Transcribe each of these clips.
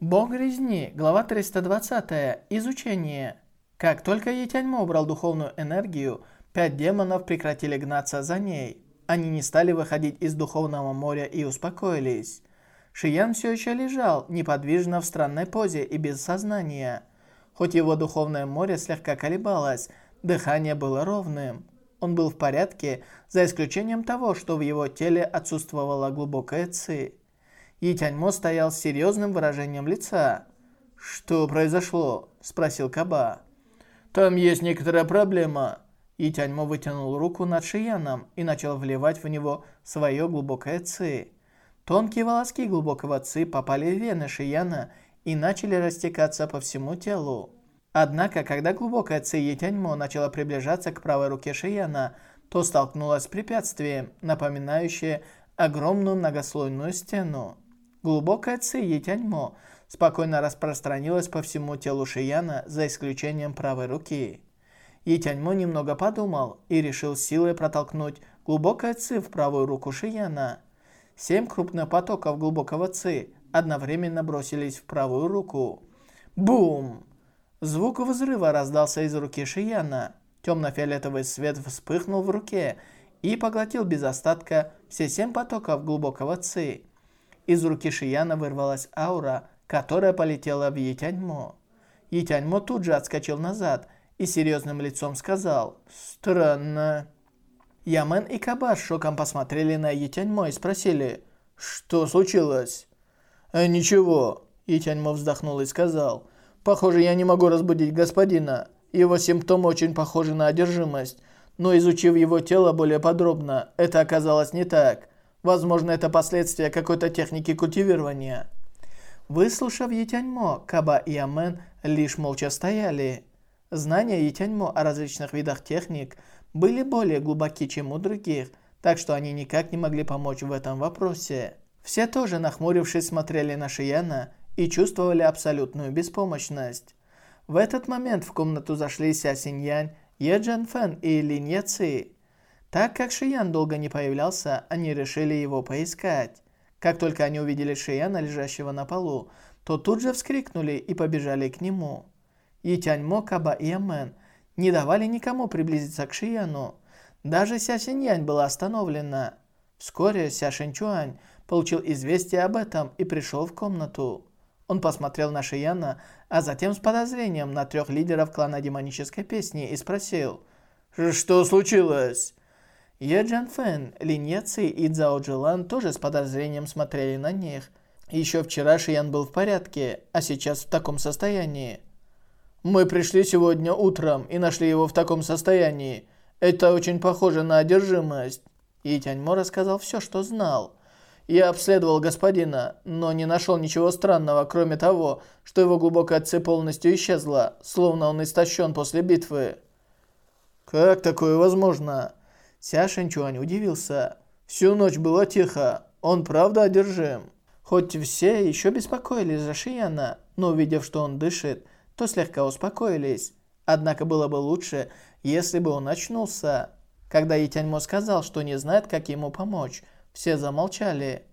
Бог резни, глава 320, изучение. Как только Етяньмо убрал духовную энергию, пять демонов прекратили гнаться за ней. Они не стали выходить из духовного моря и успокоились. Шиян все еще лежал, неподвижно в странной позе и без сознания. Хоть его духовное море слегка колебалось, дыхание было ровным. Он был в порядке, за исключением того, что в его теле отсутствовала глубокая ци. Етяньмо стоял с серьезным выражением лица. «Что произошло?» – спросил Каба. «Там есть некоторая проблема». Етяньмо вытянул руку над Шияном и начал вливать в него свое глубокое ци. Тонкие волоски глубокого ци попали в вены Шияна и начали растекаться по всему телу. Однако, когда глубокая ци Етяньмо начала приближаться к правой руке Шияна, то столкнулась с препятствием, напоминающее огромную многослойную стену. Глубокая ци Етяньмо спокойно распространилась по всему телу Шияна, за исключением правой руки. Етяньмо немного подумал и решил силой протолкнуть глубокое ци в правую руку Шияна. Семь крупных потоков глубокого ци одновременно бросились в правую руку. Бум! Звук взрыва раздался из руки Шияна. Темно-фиолетовый свет вспыхнул в руке и поглотил без остатка все семь потоков глубокого ци. Из руки Шияна вырвалась аура, которая полетела в Етяньмо. Етяньмо тут же отскочил назад и серьезным лицом сказал «Странно». Ямен и Кабаш шоком посмотрели на Етяньмо и спросили «Что случилось?» «Э, «Ничего», Етяньмо вздохнул и сказал «Похоже, я не могу разбудить господина. Его симптомы очень похожи на одержимость, но изучив его тело более подробно, это оказалось не так». Возможно, это последствия какой-то техники культивирования. Выслушав Етяньмо, Каба и Амен лишь молча стояли. Знания Етяньмо о различных видах техник были более глубоки, чем у других, так что они никак не могли помочь в этом вопросе. Все тоже, нахмурившись, смотрели на Шияна и чувствовали абсолютную беспомощность. В этот момент в комнату зашли Ся Синьянь, Е Джан Фэн и Линь Яци. Так как Шиян долго не появлялся, они решили его поискать. Как только они увидели Шияна, лежащего на полу, то тут же вскрикнули и побежали к нему. Итяньмо, Каба и Амен не давали никому приблизиться к Шияну. Даже Ся Синьянь была остановлена. Вскоре Ся Шинчуань получил известие об этом и пришел в комнату. Он посмотрел на Шияна, а затем с подозрением на трех лидеров клана демонической песни и спросил, «Что случилось?» Е Джан Фэн, Линь Яци и Цзао Джилан тоже с подозрением смотрели на них. Еще вчера Шиян был в порядке, а сейчас в таком состоянии. Мы пришли сегодня утром и нашли его в таком состоянии. Это очень похоже на одержимость. И Тяньмо рассказал все, что знал. Я обследовал господина, но не нашел ничего странного, кроме того, что его глубокая ци полностью исчезла, словно он истощен после битвы. Как такое возможно? Ся Шэньчуань удивился. Всю ночь было тихо. Он правда одержим? Хоть все еще беспокоились за Шияна, но увидев, что он дышит, то слегка успокоились. Однако было бы лучше, если бы он очнулся. Когда Итяньмо сказал, что не знает, как ему помочь, все замолчали.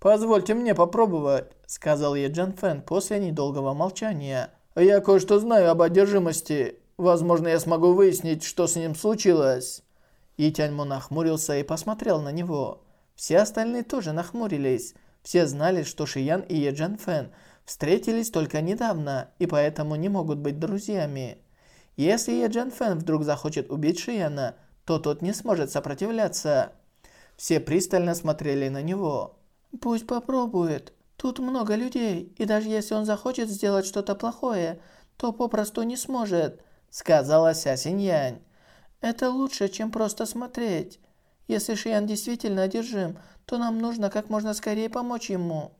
«Позвольте мне попробовать», — сказал Еджан Фэн после недолгого молчания. «Я кое-что знаю об одержимости. Возможно, я смогу выяснить, что с ним случилось». И Тяньмо нахмурился и посмотрел на него. Все остальные тоже нахмурились. Все знали, что Шиян и Еджан Фэн встретились только недавно и поэтому не могут быть друзьями. Если Еджан Фэн вдруг захочет убить Шияна, то тот не сможет сопротивляться. Все пристально смотрели на него. «Пусть попробует. Тут много людей, и даже если он захочет сделать что-то плохое, то попросту не сможет», сказала Ся Синьянь. Это лучше, чем просто смотреть. Если Шиян действительно одержим, то нам нужно как можно скорее помочь ему».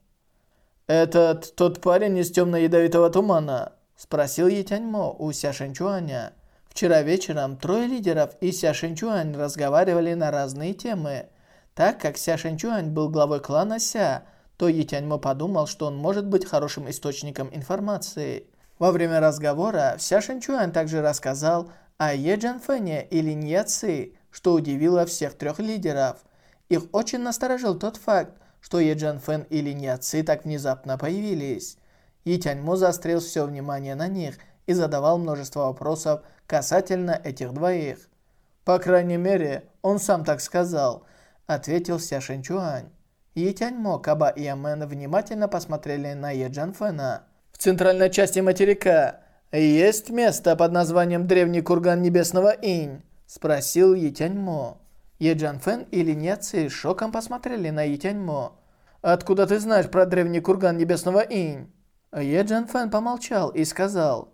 «Этот тот парень из темно-ядовитого тумана?» – спросил Етяньмо у Ся Шэньчуаня. Вчера вечером трое лидеров и Ся Шэньчуань разговаривали на разные темы. Так как Ся Шэньчуань был главой клана Ся, то Етяньмо подумал, что он может быть хорошим источником информации. Во время разговора Ся Шэньчуань также рассказал а Е Джанфэне и Линь Яци, что удивило всех трех лидеров. Их очень насторожил тот факт, что Е Джанфэн и Линь Яци так внезапно появились. Етяньмо заострил все внимание на них и задавал множество вопросов касательно этих двоих. «По крайней мере, он сам так сказал», — ответил Ся Шэньчуань. Етяньмо, Каба и Амен внимательно посмотрели на Е Джанфена. «В центральной части материка есть место под названием Древний Курган Небесного Инь?» — спросил Етяньмо. Е Джанфен и Линьяци шоком посмотрели на Етяньмо. «Откуда ты знаешь про Древний Курган Небесного Инь?» Е Джанфен помолчал и сказал.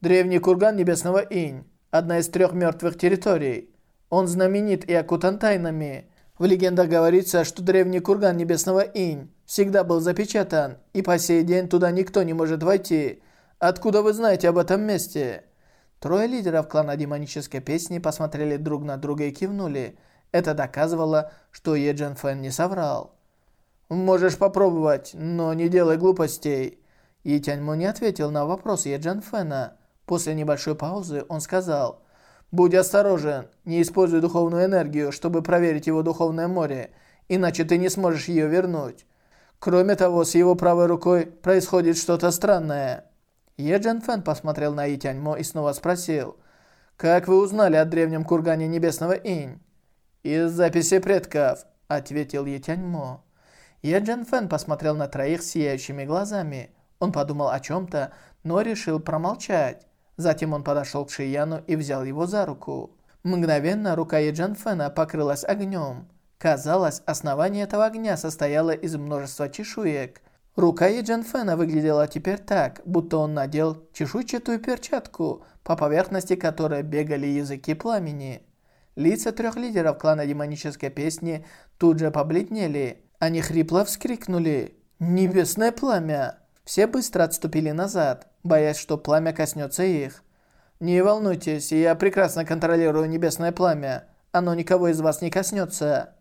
«Древний Курган Небесного Инь – одна из трех мертвых территорий. Он знаменит и окутан тайнами. В легендах говорится, что древний курган Небесного Инь всегда был запечатан, и по сей день туда никто не может войти. Откуда вы знаете об этом месте?» Трое лидеров клана демонической песни посмотрели друг на друга и кивнули. Это доказывало, что Еджин Фэн не соврал. «Можешь попробовать, но не делай глупостей». И Тяньмо не ответил на вопрос Еджин Фэна. После небольшой паузы он сказал – Будь осторожен, не используй духовную энергию, чтобы проверить его духовное море, иначе ты не сможешь ее вернуть. Кроме того, с его правой рукой происходит что-то странное. Е Джен Фэн посмотрел на И Тяньмо и снова спросил, «Как вы узнали о древнем кургане Небесного Инь?» «Из записи предков», — ответил Е Тяньмо. Е Джен Фэн посмотрел на троих сияющими глазами. Он подумал о чем-то, но решил промолчать. Затем он подошел к Шияну и взял его за руку. Мгновенно рука Еджан Фэна покрылась огнем. Казалось, основание этого огня состояло из множества чешуек. Рука Еджан Фэна выглядела теперь так, будто он надел чешуйчатую перчатку, по поверхности которой бегали языки пламени. Лица трех лидеров клана демонической песни тут же побледнели. Они хрипло вскрикнули «Небесное пламя!». Все быстро отступили назад боясь, что пламя коснется их. «Не волнуйтесь, я прекрасно контролирую небесное пламя. Оно никого из вас не коснется».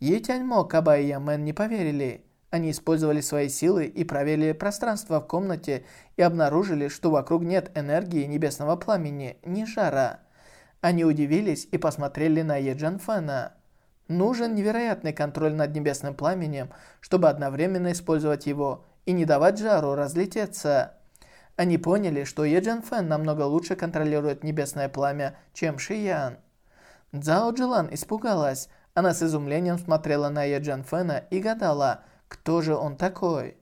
Етяньмо, Каба и Ямен не поверили. Они использовали свои силы и проверили пространство в комнате и обнаружили, что вокруг нет энергии небесного пламени, ни жара. Они удивились и посмотрели на Еджан Фэна. Нужен невероятный контроль над небесным пламенем, чтобы одновременно использовать его и не давать жару разлететься. Они поняли, что Еджан Фэн намного лучше контролирует небесное пламя, чем Шиян. Цзао Джилан испугалась. Она с изумлением смотрела на Еджан Фэна и гадала, кто же он такой.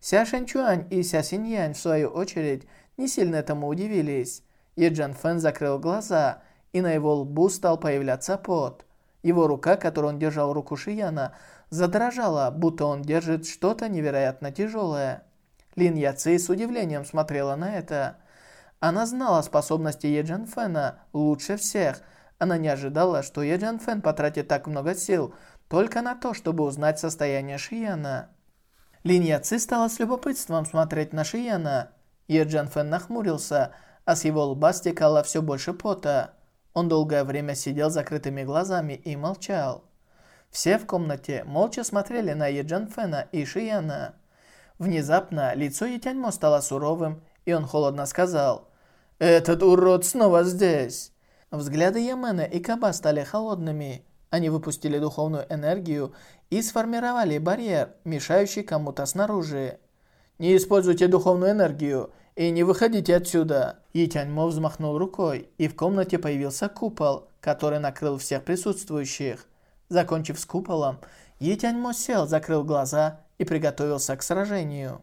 Ся Шэньчуань и Ся Синьянь, в свою очередь, не сильно этому удивились. Еджан Фэн закрыл глаза, и на его лбу стал появляться пот. Его рука, которую он держал руку Шияна, задрожала, будто он держит что-то невероятно тяжелое. Лин Яци с удивлением смотрела на это. Она знала способности Еджан Фэна лучше всех. Она не ожидала, что Еджан Фэн потратит так много сил только на то, чтобы узнать состояние Шияна. Лин Яци стала с любопытством смотреть на Шияна. Еджан Фэн нахмурился, а с его лба стекало все больше пота. Он долгое время сидел закрытыми глазами и молчал. Все в комнате молча смотрели на Еджан Фэна и Шияна. Внезапно лицо Етяньмо стало суровым, и он холодно сказал «Этот урод снова здесь!» Взгляды Ямена и Каба стали холодными. Они выпустили духовную энергию и сформировали барьер, мешающий кому-то снаружи. «Не используйте духовную энергию и не выходите отсюда!» Етяньмо взмахнул рукой, и в комнате появился купол, который накрыл всех присутствующих. Закончив с куполом, Етяньмо сел, закрыл глаза и приготовился к сражению.